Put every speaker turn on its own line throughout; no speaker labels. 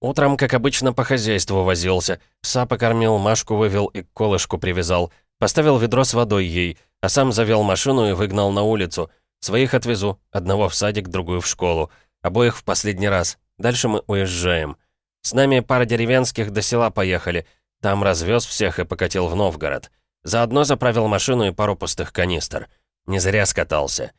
Утром, как обычно, по хозяйству возился. Пса покормил, Машку вывел и колышку привязал. Поставил ведро с водой ей, а сам завел машину и выгнал на улицу. Своих отвезу, одного в садик, другую в школу. Обоих в последний раз. Дальше мы уезжаем. С нами пара деревенских до села поехали. Там развез всех и покатил в Новгород. Заодно заправил машину и пару пустых канистр. Не зря скатался.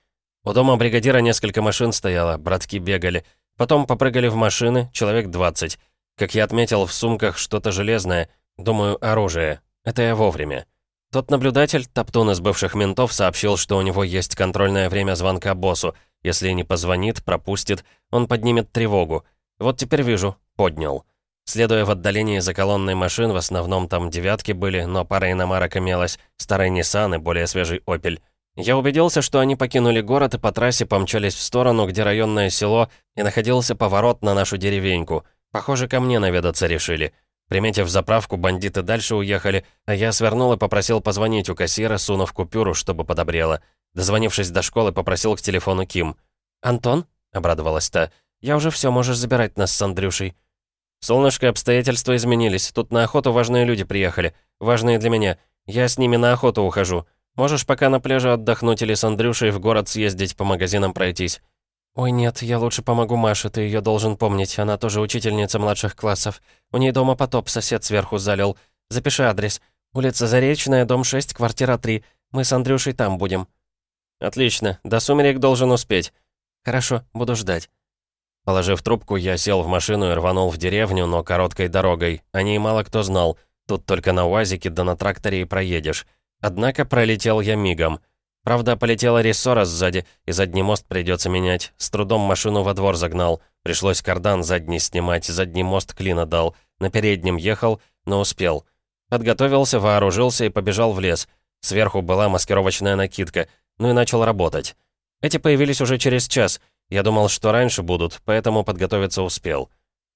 У дома бригадира несколько машин стояло, братки бегали. Потом попрыгали в машины, человек 20. Как я отметил, в сумках что-то железное. Думаю, оружие. Это я вовремя. Тот наблюдатель, Топтун из бывших ментов, сообщил, что у него есть контрольное время звонка боссу. Если не позвонит, пропустит, он поднимет тревогу. Вот теперь вижу, поднял. Следуя в отдалении за колонной машин, в основном там девятки были, но пара иномарок имелась, старый Nissan и более свежий Opel. Я убедился, что они покинули город и по трассе помчались в сторону, где районное село, и находился поворот на нашу деревеньку. Похоже, ко мне наведаться решили. Приметив заправку, бандиты дальше уехали, а я свернул и попросил позвонить у кассира, сунув купюру, чтобы подобрело. Дозвонившись до школы, попросил к телефону Ким. «Антон?» — обрадовалась та. «Я уже все, можешь забирать нас с Андрюшей». «Солнышко, обстоятельства изменились. Тут на охоту важные люди приехали. Важные для меня. Я с ними на охоту ухожу. Можешь пока на пляже отдохнуть или с Андрюшей в город съездить, по магазинам пройтись». «Ой, нет, я лучше помогу Маше, ты ее должен помнить. Она тоже учительница младших классов. У ней дома потоп, сосед сверху залил. Запиши адрес. Улица Заречная, дом 6, квартира 3. Мы с Андрюшей там будем». «Отлично. До сумерек должен успеть». «Хорошо, буду ждать». Положив трубку, я сел в машину и рванул в деревню, но короткой дорогой. О ней мало кто знал. Тут только на УАЗике да на тракторе и проедешь. Однако пролетел я мигом. Правда, полетела рессора сзади, и задний мост придется менять. С трудом машину во двор загнал. Пришлось кардан задний снимать, задний мост клина дал. На переднем ехал, но успел. Подготовился, вооружился и побежал в лес. Сверху была маскировочная накидка, ну и начал работать. Эти появились уже через час. Я думал, что раньше будут, поэтому подготовиться успел.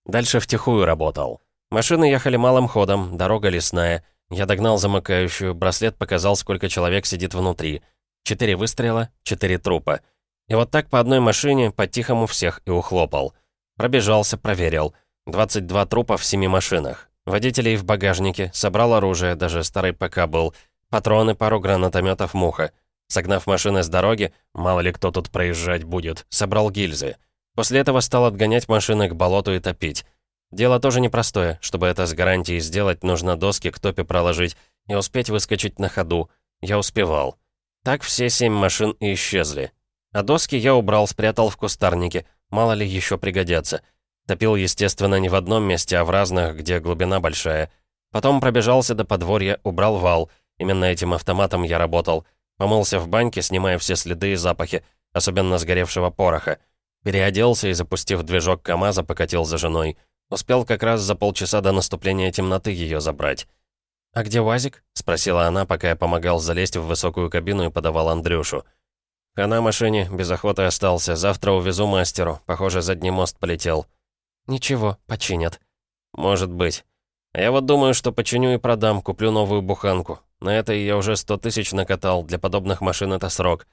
Дальше втихую работал. Машины ехали малым ходом, дорога лесная. Я догнал замыкающую, браслет показал, сколько человек сидит внутри. Четыре выстрела, четыре трупа. И вот так по одной машине, по-тихому всех и ухлопал. Пробежался, проверил. 22 трупа в семи машинах. Водителей в багажнике, собрал оружие, даже старый ПК был. Патроны, пару гранатометов «Муха». Согнав машины с дороги, мало ли кто тут проезжать будет, собрал гильзы. После этого стал отгонять машины к болоту и топить. Дело тоже непростое. Чтобы это с гарантией сделать, нужно доски к топе проложить и успеть выскочить на ходу. Я успевал. Так все семь машин и исчезли. А доски я убрал, спрятал в кустарнике. Мало ли еще пригодятся. Топил, естественно, не в одном месте, а в разных, где глубина большая. Потом пробежался до подворья, убрал вал. Именно этим автоматом я работал. Помылся в баньке, снимая все следы и запахи, особенно сгоревшего пороха. Переоделся и, запустив движок КамАЗа, покатил за женой. Успел как раз за полчаса до наступления темноты ее забрать. «А где УАЗик?» — спросила она, пока я помогал залезть в высокую кабину и подавал Андрюшу. «Хана машине, без охоты остался. Завтра увезу мастеру. Похоже, задний мост полетел». «Ничего, починят». «Может быть. А я вот думаю, что починю и продам, куплю новую буханку. На это я уже сто тысяч накатал, для подобных машин это срок».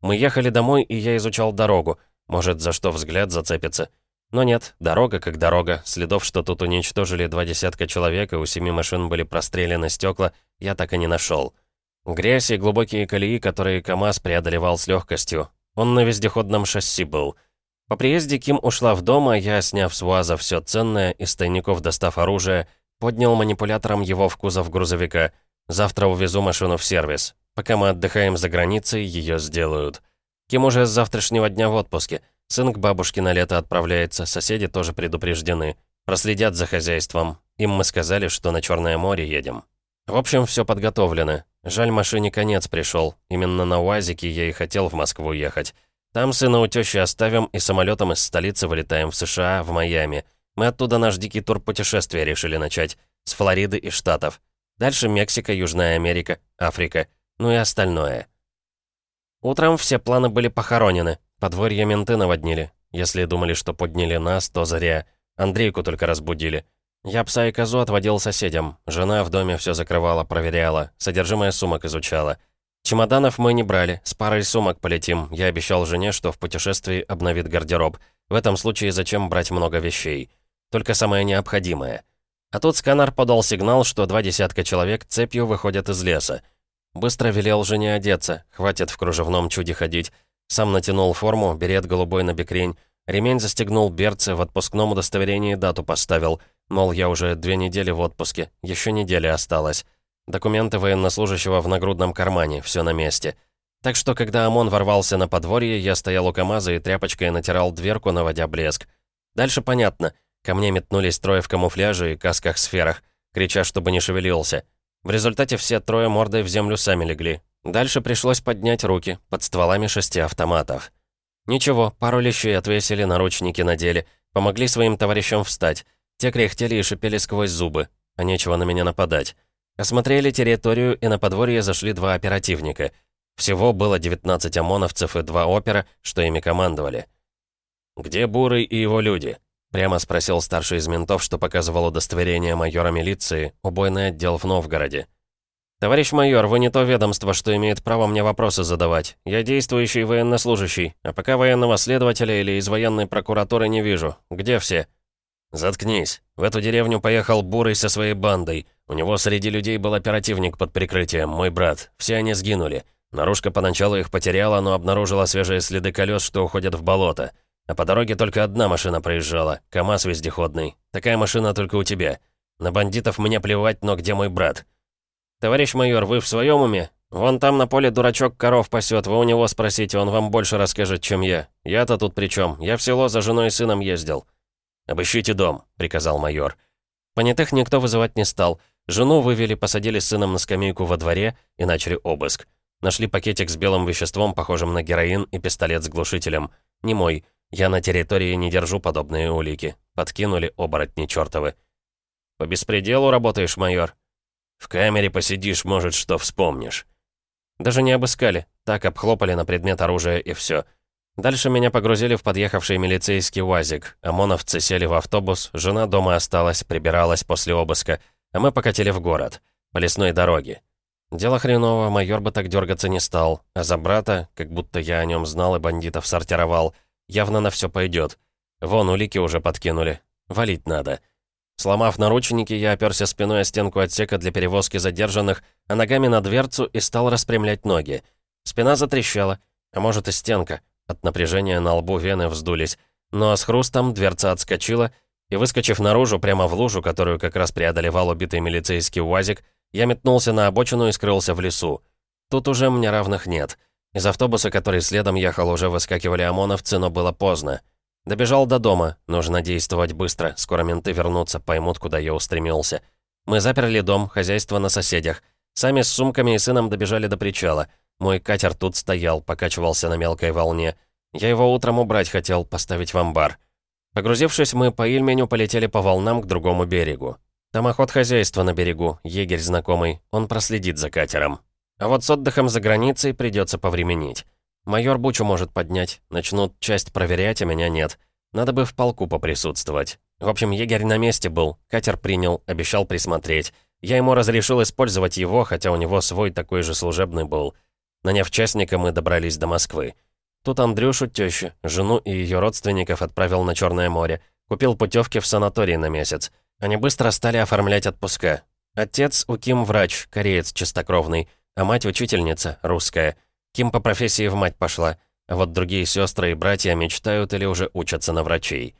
Мы ехали домой, и я изучал дорогу. Может, за что взгляд зацепится. Но нет, дорога как дорога. Следов, что тут уничтожили два десятка человек, и у семи машин были прострелены стекла, я так и не нашел. Грязь и глубокие колеи, которые КАМАЗ преодолевал с легкостью. Он на вездеходном шасси был. По приезде Ким ушла в дом, а я, сняв с УАЗа все ценное, из тайников достав оружие, поднял манипулятором его в кузов грузовика. Завтра увезу машину в сервис. Пока мы отдыхаем за границей, ее сделают. Ким уже с завтрашнего дня в отпуске — Сын к бабушке на лето отправляется, соседи тоже предупреждены. Проследят за хозяйством. Им мы сказали, что на Черное море едем. В общем, все подготовлено. Жаль, машине конец пришел. Именно на УАЗике я и хотел в Москву ехать. Там сына у тещи оставим и самолетом из столицы вылетаем в США, в Майами. Мы оттуда наш дикий тур путешествия решили начать. С Флориды и Штатов. Дальше Мексика, Южная Америка, Африка. Ну и остальное. Утром все планы были похоронены. Подворье менты наводнили. Если думали, что подняли нас, то зря. Андрейку только разбудили. Я пса и козу отводил соседям. Жена в доме все закрывала, проверяла. Содержимое сумок изучала. Чемоданов мы не брали. С парой сумок полетим. Я обещал жене, что в путешествии обновит гардероб. В этом случае зачем брать много вещей? только самое необходимое. А тут сканер подал сигнал, что два десятка человек цепью выходят из леса. Быстро велел жене одеться, хватит в кружевном чуде ходить. Сам натянул форму, берет голубой на бекрень, ремень застегнул берцы, в отпускном удостоверении дату поставил. Мол, я уже две недели в отпуске, еще неделя осталась. Документы военнослужащего в нагрудном кармане, все на месте. Так что, когда ОМОН ворвался на подворье, я стоял у КамАЗа и тряпочкой натирал дверку, наводя блеск. Дальше понятно. Ко мне метнулись трое в камуфляже и касках-сферах, крича, чтобы не шевелился. В результате все трое мордой в землю сами легли. Дальше пришлось поднять руки под стволами шести автоматов. Ничего, пару лещей отвесили, наручники надели, помогли своим товарищам встать. Те кряхтели и шипели сквозь зубы, а нечего на меня нападать. Осмотрели территорию, и на подворье зашли два оперативника. Всего было 19 ОМОНовцев и два опера, что ими командовали. «Где Бурый и его люди?» Прямо спросил старший из ментов, что показывал удостоверение майора милиции, убойный отдел в Новгороде. «Товарищ майор, вы не то ведомство, что имеет право мне вопросы задавать. Я действующий военнослужащий, а пока военного следователя или из военной прокуратуры не вижу. Где все?» «Заткнись. В эту деревню поехал Бурый со своей бандой. У него среди людей был оперативник под прикрытием, мой брат. Все они сгинули. Наружка поначалу их потеряла, но обнаружила свежие следы колес, что уходят в болото. А по дороге только одна машина проезжала, КамАЗ вездеходный. Такая машина только у тебя. На бандитов мне плевать, но где мой брат? Товарищ майор, вы в своем уме? Вон там на поле дурачок коров пасет, вы у него спросите, он вам больше расскажет, чем я. Я-то тут при чем? Я в село за женой и сыном ездил. «Обыщите дом», — приказал майор. Понятых никто вызывать не стал. Жену вывели, посадили с сыном на скамейку во дворе и начали обыск. Нашли пакетик с белым веществом, похожим на героин, и пистолет с глушителем. Не мой. Я на территории не держу подобные улики. Подкинули оборотни чертовы. «По беспределу работаешь, майор?» «В камере посидишь, может, что вспомнишь». Даже не обыскали. Так обхлопали на предмет оружия и все. Дальше меня погрузили в подъехавший милицейский УАЗик. ОМОНовцы сели в автобус, жена дома осталась, прибиралась после обыска, а мы покатили в город, по лесной дороге. Дело хреново, майор бы так дергаться не стал, а за брата, как будто я о нем знал и бандитов сортировал, Явно на все пойдет. Вон, улики уже подкинули. Валить надо. Сломав наручники, я оперся спиной о стенку отсека для перевозки задержанных, а ногами на дверцу и стал распрямлять ноги. Спина затрещала, а может и стенка. От напряжения на лбу вены вздулись. Но с хрустом дверца отскочила, и, выскочив наружу, прямо в лужу, которую как раз преодолевал убитый милицейский УАЗик, я метнулся на обочину и скрылся в лесу. Тут уже мне равных нет. Из автобуса, который следом ехал, уже выскакивали ОМОНовцы, но было поздно. Добежал до дома. Нужно действовать быстро. Скоро менты вернутся, поймут, куда я устремился. Мы заперли дом, хозяйство на соседях. Сами с сумками и сыном добежали до причала. Мой катер тут стоял, покачивался на мелкой волне. Я его утром убрать хотел, поставить в амбар. Погрузившись, мы по Ильменю полетели по волнам к другому берегу. Там охот хозяйства на берегу, егерь знакомый, он проследит за катером. А вот с отдыхом за границей придется повременить. Майор Бучу может поднять, начнут часть проверять, а меня нет. Надо бы в полку поприсутствовать. В общем, егерь на месте был, катер принял, обещал присмотреть. Я ему разрешил использовать его, хотя у него свой такой же служебный был. Наняв частника, мы добрались до Москвы. Тут Андрюшу, тещу, жену и ее родственников отправил на Черное море. Купил путевки в санаторий на месяц. Они быстро стали оформлять отпуска. Отец у Ким врач, кореец чистокровный а мать учительница, русская. Ким по профессии в мать пошла, а вот другие сестры и братья мечтают или уже учатся на врачей.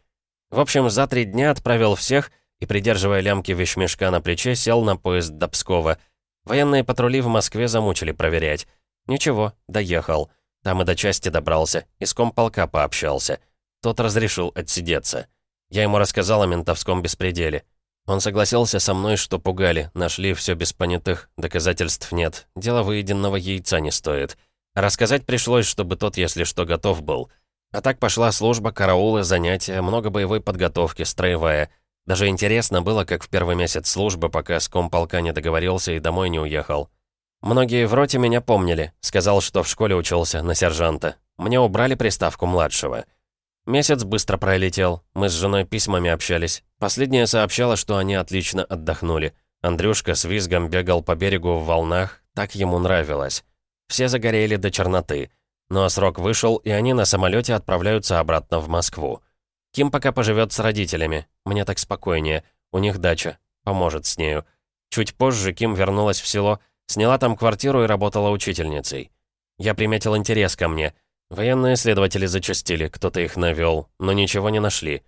В общем, за три дня отправил всех и, придерживая лямки вещмешка на плече, сел на поезд до Пскова. Военные патрули в Москве замучили проверять. Ничего, доехал. Там и до части добрался, и с комполка пообщался. Тот разрешил отсидеться. Я ему рассказал о ментовском беспределе. Он согласился со мной, что пугали, нашли все без понятых, доказательств нет, дело выеденного яйца не стоит. Рассказать пришлось, чтобы тот, если что, готов был. А так пошла служба, караулы, занятия, много боевой подготовки, строевая. Даже интересно было, как в первый месяц службы, пока с комполка не договорился и домой не уехал. Многие в роте меня помнили, сказал, что в школе учился, на сержанта. Мне убрали приставку младшего. Месяц быстро пролетел. Мы с женой письмами общались. Последняя сообщала, что они отлично отдохнули. Андрюшка с визгом бегал по берегу в волнах. Так ему нравилось. Все загорели до черноты. Но срок вышел, и они на самолете отправляются обратно в Москву. Ким пока поживет с родителями. Мне так спокойнее. У них дача. Поможет с нею. Чуть позже Ким вернулась в село, сняла там квартиру и работала учительницей. Я приметил интерес ко мне. Военные следователи зачастили, кто-то их навел, но ничего не нашли.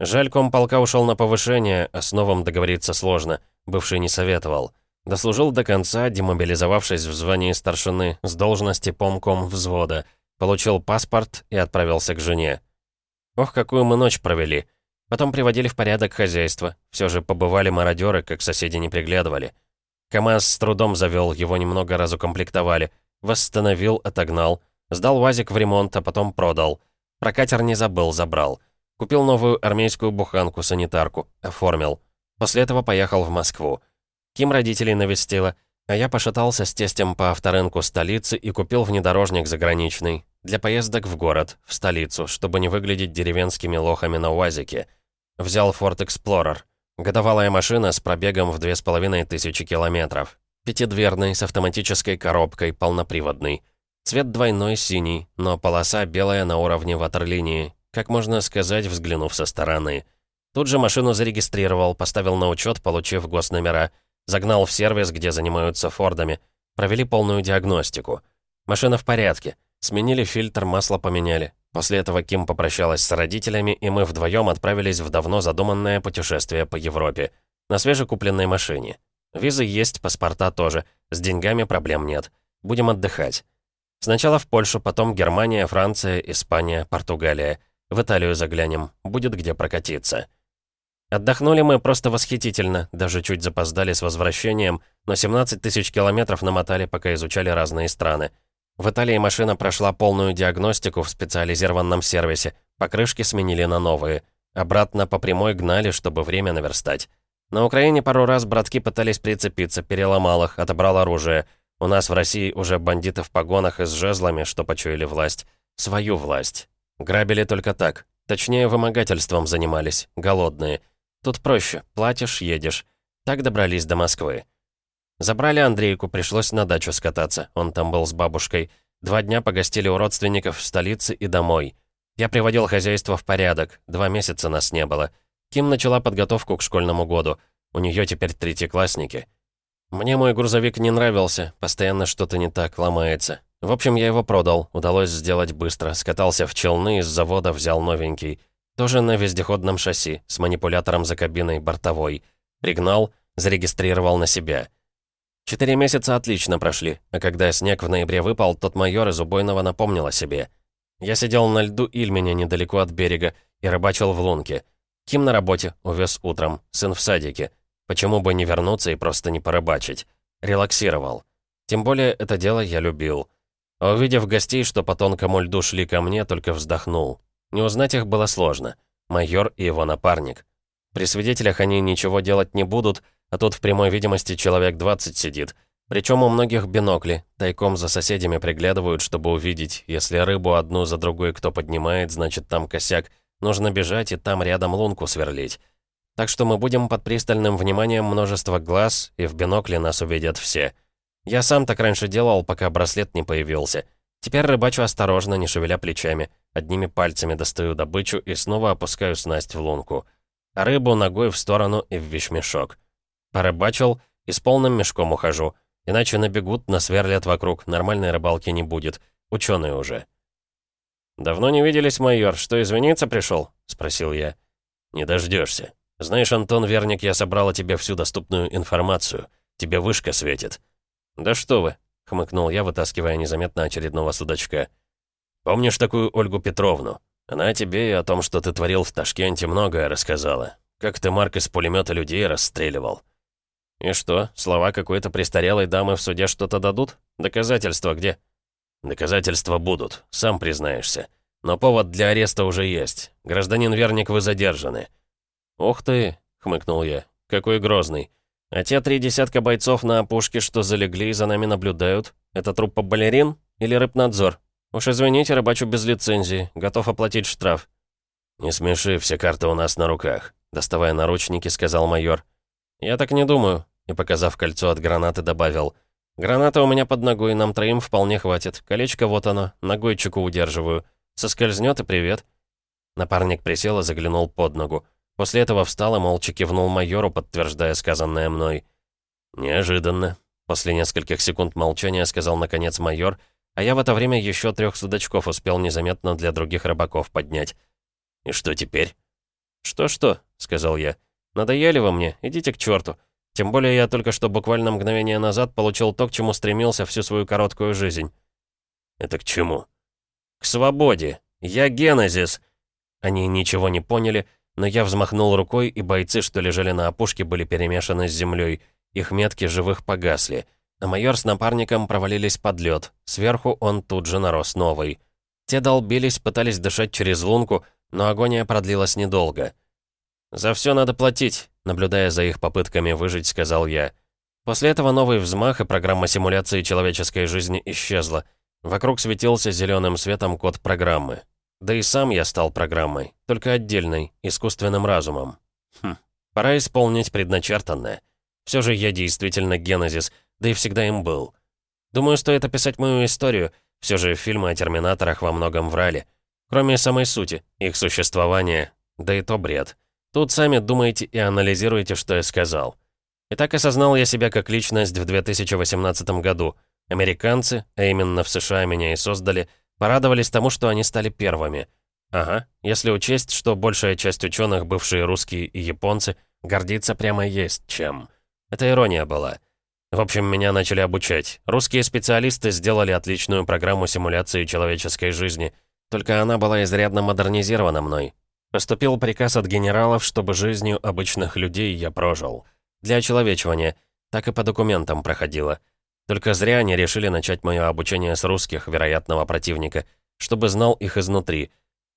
Жаль, комполка ушел на повышение, а с новым договориться сложно. Бывший не советовал. Дослужил до конца, демобилизовавшись в звании старшины с должности помком взвода. Получил паспорт и отправился к жене. Ох, какую мы ночь провели. Потом приводили в порядок хозяйство. Все же побывали мародеры, как соседи не приглядывали. КамАЗ с трудом завел, его немного разукомплектовали. Восстановил, отогнал. Сдал УАЗик в ремонт, а потом продал. Про катер не забыл, забрал. Купил новую армейскую буханку-санитарку. Оформил. После этого поехал в Москву. Ким родителей навестила, а я пошатался с тестем по авторынку столицы и купил внедорожник заграничный. Для поездок в город, в столицу, чтобы не выглядеть деревенскими лохами на УАЗике. Взял Ford Explorer. Годовалая машина с пробегом в 2500 километров. Пятидверный, с автоматической коробкой, полноприводный. Цвет двойной, синий, но полоса белая на уровне ватерлинии, как можно сказать, взглянув со стороны. Тут же машину зарегистрировал, поставил на учет, получив госномера. Загнал в сервис, где занимаются Фордами. Провели полную диагностику. Машина в порядке. Сменили фильтр, масло поменяли. После этого Ким попрощалась с родителями, и мы вдвоем отправились в давно задуманное путешествие по Европе. На свежекупленной машине. Визы есть, паспорта тоже. С деньгами проблем нет. Будем отдыхать. Сначала в Польшу, потом Германия, Франция, Испания, Португалия. В Италию заглянем. Будет где прокатиться. Отдохнули мы просто восхитительно, даже чуть запоздали с возвращением, но 17 тысяч километров намотали, пока изучали разные страны. В Италии машина прошла полную диагностику в специализированном сервисе. Покрышки сменили на новые. Обратно по прямой гнали, чтобы время наверстать. На Украине пару раз братки пытались прицепиться, переломал их, отобрал оружие. У нас в России уже бандиты в погонах и с жезлами, что почуяли власть. Свою власть. Грабили только так. Точнее, вымогательством занимались. Голодные. Тут проще. Платишь, едешь. Так добрались до Москвы. Забрали Андрейку, пришлось на дачу скататься. Он там был с бабушкой. Два дня погостили у родственников в столице и домой. Я приводил хозяйство в порядок. Два месяца нас не было. Ким начала подготовку к школьному году. У нее теперь третьеклассники. Мне мой грузовик не нравился. Постоянно что-то не так, ломается. В общем, я его продал. Удалось сделать быстро. Скатался в челны, из завода взял новенький. Тоже на вездеходном шасси, с манипулятором за кабиной, бортовой. Пригнал, зарегистрировал на себя. Четыре месяца отлично прошли, а когда снег в ноябре выпал, тот майор из убойного напомнил о себе. Я сидел на льду Ильменя недалеко от берега и рыбачил в лунке. Ким на работе, увез утром, сын в садике. Почему бы не вернуться и просто не порыбачить? Релаксировал. Тем более это дело я любил. А увидев гостей, что по тонкому льду шли ко мне, только вздохнул. Не узнать их было сложно. Майор и его напарник. При свидетелях они ничего делать не будут, а тут в прямой видимости человек 20 сидит. Причем у многих бинокли, тайком за соседями приглядывают, чтобы увидеть. Если рыбу одну за другой кто поднимает, значит там косяк. Нужно бежать и там рядом лунку сверлить. Так что мы будем под пристальным вниманием множества глаз, и в бинокле нас увидят все. Я сам так раньше делал, пока браслет не появился. Теперь рыбачу осторожно, не шевеля плечами. Одними пальцами достаю добычу и снова опускаю снасть в лунку. Рыбу ногой в сторону и в вещмешок. Порыбачил и с полным мешком ухожу. Иначе набегут, насверлят вокруг, нормальной рыбалки не будет. Ученые уже. «Давно не виделись, майор. Что, извиниться пришел?» — спросил я. «Не дождешься. Знаешь, Антон Верник, я собрал о тебе всю доступную информацию. Тебе вышка светит». «Да что вы!» — хмыкнул я, вытаскивая незаметно очередного судачка. «Помнишь такую Ольгу Петровну? Она тебе и о том, что ты творил в Ташкенте, многое рассказала. Как ты, Марк, из пулемета людей расстреливал. «И что, слова какой-то престарелой дамы в суде что-то дадут? Доказательства где?» «Доказательства будут, сам признаешься. Но повод для ареста уже есть. Гражданин Верник, вы задержаны». «Ух ты!» — хмыкнул я. «Какой грозный. А те три десятка бойцов на опушке, что залегли и за нами наблюдают, это труппа балерин или рыбнадзор? Уж извините, рыбачу без лицензии, готов оплатить штраф». «Не смеши, все карты у нас на руках», — доставая наручники, сказал майор. «Я так не думаю и, показав кольцо от гранаты, добавил. «Граната у меня под ногой, нам троим вполне хватит. Колечко вот оно, ногой чеку удерживаю. Соскользнет и привет». Напарник присел и заглянул под ногу. После этого встал и молча кивнул майору, подтверждая сказанное мной. «Неожиданно», — после нескольких секунд молчания сказал наконец майор, а я в это время еще трех судачков успел незаметно для других рыбаков поднять. «И что теперь?» «Что-что», — сказал я. «Надоели вы мне, идите к черту. Тем более я только что буквально мгновение назад получил то, к чему стремился всю свою короткую жизнь». «Это к чему?» «К свободе. Я Генезис». Они ничего не поняли, но я взмахнул рукой, и бойцы, что лежали на опушке, были перемешаны с землей. Их метки живых погасли. А майор с напарником провалились под лед. Сверху он тут же нарос новый. Те долбились, пытались дышать через лунку, но агония продлилась недолго. «За все надо платить», — наблюдая за их попытками выжить, сказал я. После этого новый взмах и программа симуляции человеческой жизни исчезла. Вокруг светился зеленым светом код программы. Да и сам я стал программой, только отдельной, искусственным разумом. Хм, пора исполнить предначертанное. Все же я действительно генезис, да и всегда им был. Думаю, стоит описать мою историю, все же фильмы о терминаторах во многом врали. Кроме самой сути, их существования, да и то бред. Тут сами думаете и анализируете, что я сказал. Итак, осознал я себя как личность в 2018 году. Американцы, а именно в США меня и создали, порадовались тому, что они стали первыми. Ага, если учесть, что большая часть ученых, бывшие русские и японцы, гордиться прямо есть чем. Это ирония была. В общем, меня начали обучать. Русские специалисты сделали отличную программу симуляции человеческой жизни. Только она была изрядно модернизирована мной. Поступил приказ от генералов, чтобы жизнью обычных людей я прожил. Для очеловечивания. Так и по документам проходило. Только зря они решили начать мое обучение с русских, вероятного противника, чтобы знал их изнутри.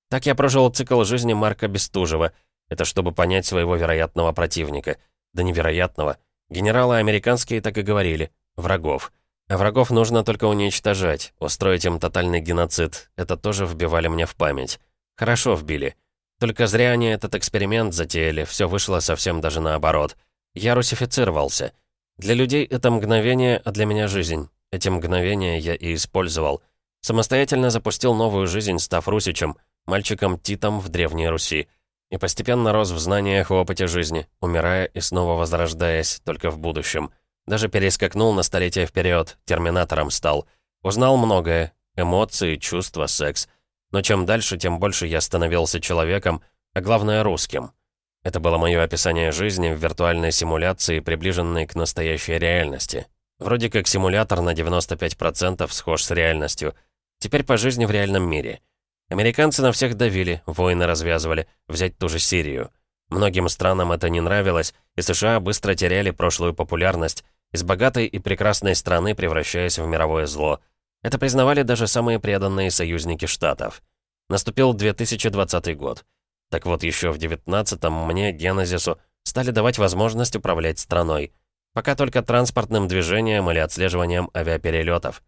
Так я прожил цикл жизни Марка Бестужева. Это чтобы понять своего вероятного противника. Да невероятного. Генералы американские так и говорили. Врагов. А врагов нужно только уничтожать, устроить им тотальный геноцид. Это тоже вбивали мне в память. Хорошо вбили. Только зря они этот эксперимент затеяли, все вышло совсем даже наоборот. Я русифицировался. Для людей это мгновение, а для меня жизнь. Эти мгновения я и использовал. Самостоятельно запустил новую жизнь, став русичем, мальчиком Титом в Древней Руси. И постепенно рос в знаниях и опыте жизни, умирая и снова возрождаясь, только в будущем. Даже перескакнул на столетие вперед, терминатором стал. Узнал многое. Эмоции, чувства, секс. Но чем дальше, тем больше я становился человеком, а главное русским. Это было мое описание жизни в виртуальной симуляции, приближенной к настоящей реальности. Вроде как симулятор на 95% схож с реальностью. Теперь по жизни в реальном мире. Американцы на всех давили, войны развязывали, взять ту же Сирию. Многим странам это не нравилось, и США быстро теряли прошлую популярность, из богатой и прекрасной страны превращаясь в мировое зло – это признавали даже самые преданные союзники Штатов. Наступил 2020 год. Так вот, еще в 19-м мне, Генезису, стали давать возможность управлять страной. Пока только транспортным движением или отслеживанием авиаперелетов.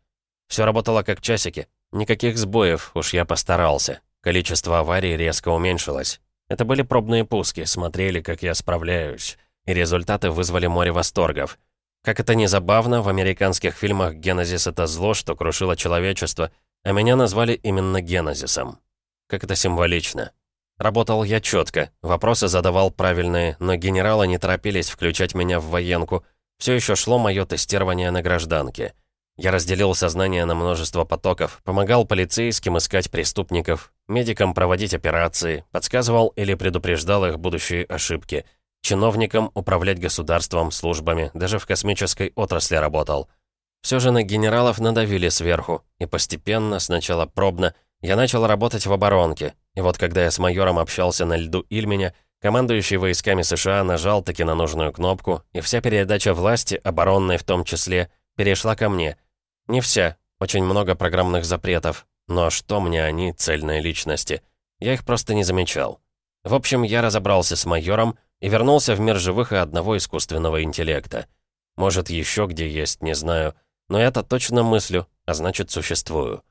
Все работало как часики. Никаких сбоев, уж я постарался. Количество аварий резко уменьшилось. Это были пробные пуски, смотрели, как я справляюсь. И результаты вызвали море восторгов. Как это ни забавно, в американских фильмах Генезис — это зло, что крушило человечество, а меня назвали именно Генезисом. Как это символично. Работал я четко, вопросы задавал правильные, но генералы не торопились включать меня в военку. Все еще шло мое тестирование на гражданке. Я разделил сознание на множество потоков, помогал полицейским искать преступников, медикам проводить операции, подсказывал или предупреждал их будущие ошибки — Чиновником управлять государством, службами, даже в космической отрасли работал. Все же на генералов надавили сверху, и постепенно, сначала пробно, я начал работать в оборонке. И вот когда я с майором общался на льду Ильменя, командующий войсками США нажал таки на нужную кнопку, и вся передача власти, оборонной в том числе, перешла ко мне. Не вся, очень много программных запретов, но что мне они, цельные личности? Я их просто не замечал. В общем, я разобрался с майором, и вернулся в мир живых и одного искусственного интеллекта. Может, еще где есть, не знаю, но я-то точно мыслю, а значит, существую.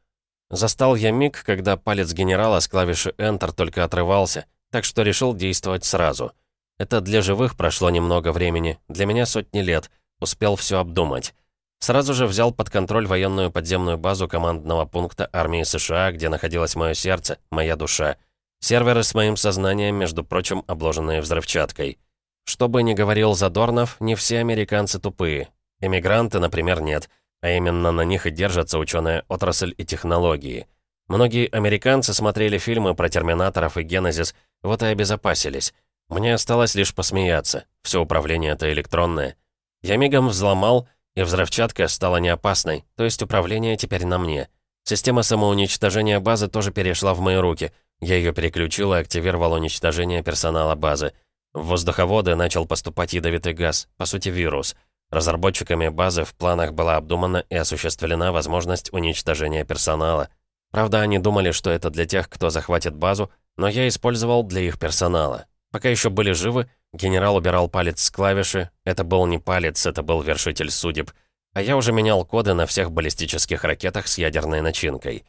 Застал я миг, когда палец генерала с клавиши Enter только отрывался, так что решил действовать сразу. Это для живых прошло немного времени, для меня сотни лет, успел все обдумать. Сразу же взял под контроль военную подземную базу командного пункта армии США, где находилось мое сердце, моя душа. Серверы с моим сознанием, между прочим, обложенные взрывчаткой. Что бы ни говорил Задорнов, не все американцы тупые. Эмигранты, например, нет. А именно на них и держатся ученая отрасль и технологии. Многие американцы смотрели фильмы про терминаторов и генезис, вот и обезопасились. Мне осталось лишь посмеяться. Все управление это электронное. Я мигом взломал, и взрывчатка стала неопасной, то есть управление теперь на мне. Система самоуничтожения базы тоже перешла в мои руки. Я ее переключил и активировал уничтожение персонала базы. В воздуховоды начал поступать ядовитый газ, по сути вирус. Разработчиками базы в планах была обдумана и осуществлена возможность уничтожения персонала. Правда, они думали, что это для тех, кто захватит базу, но я использовал для их персонала. Пока еще были живы, генерал убирал палец с клавиши. Это был не палец, это был вершитель судеб. А я уже менял коды на всех баллистических ракетах с ядерной начинкой.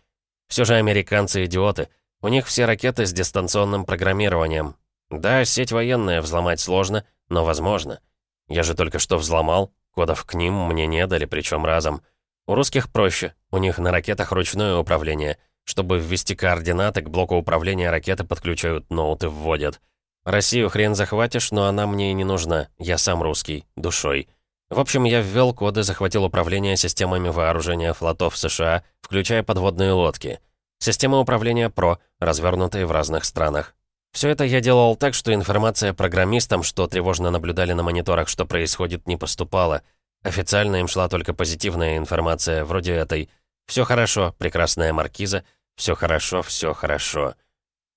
Все же американцы идиоты. У них все ракеты с дистанционным программированием. Да, сеть военная взломать сложно, но возможно. Я же только что взломал, кодов к ним мне не дали, причем разом. У русских проще, у них на ракетах ручное управление. Чтобы ввести координаты, к блоку управления ракеты подключают ноуты, вводят. Россию хрен захватишь, но она мне и не нужна. Я сам русский, душой. В общем, я ввел коды, захватил управление системами вооружения флотов США, включая подводные лодки. Система управления ПРО, развернутые в разных странах. Все это я делал так, что информация программистам, что тревожно наблюдали на мониторах, что происходит, не поступала. Официально им шла только позитивная информация, вроде этой. «Все хорошо, прекрасная маркиза, все хорошо, все хорошо».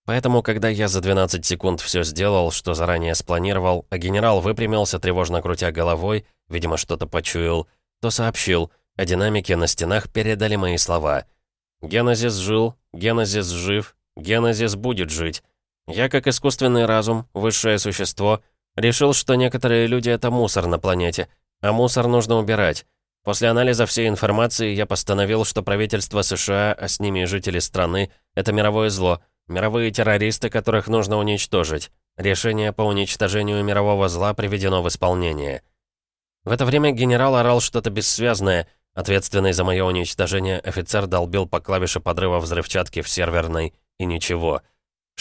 Поэтому, когда я за 12 секунд все сделал, что заранее спланировал, а генерал выпрямился, тревожно крутя головой, видимо, что-то почуял, то сообщил, а динамики на стенах передали мои слова. «Генезис жил, Генезис жив, Генезис будет жить. Я, как искусственный разум, высшее существо, решил, что некоторые люди — это мусор на планете, а мусор нужно убирать. После анализа всей информации я постановил, что правительство США, а с ними и жители страны, это мировое зло, мировые террористы, которых нужно уничтожить. Решение по уничтожению мирового зла приведено в исполнение. В это время генерал орал что-то бессвязное. Ответственный за мое уничтожение офицер долбил по клавише подрыва взрывчатки в серверной, и ничего.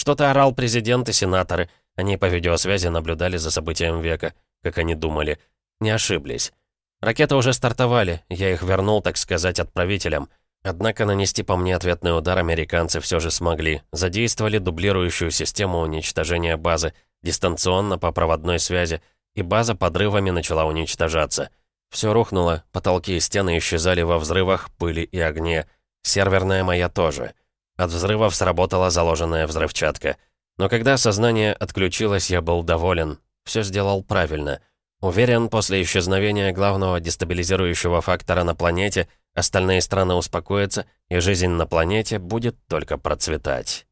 Что-то орал президент и сенаторы. Они по видеосвязи наблюдали за событием века, как они думали. Не ошиблись. Ракеты уже стартовали, я их вернул, так сказать, отправителям. Однако нанести по мне ответный удар американцы все же смогли. Задействовали дублирующую систему уничтожения базы, дистанционно по проводной связи, и база подрывами начала уничтожаться. Все рухнуло, потолки и стены исчезали во взрывах, пыли и огне. Серверная моя тоже. От взрывов сработала заложенная взрывчатка. Но когда сознание отключилось, я был доволен. Все сделал правильно. Уверен, после исчезновения главного дестабилизирующего фактора на планете, остальные страны успокоятся, и жизнь на планете будет только процветать.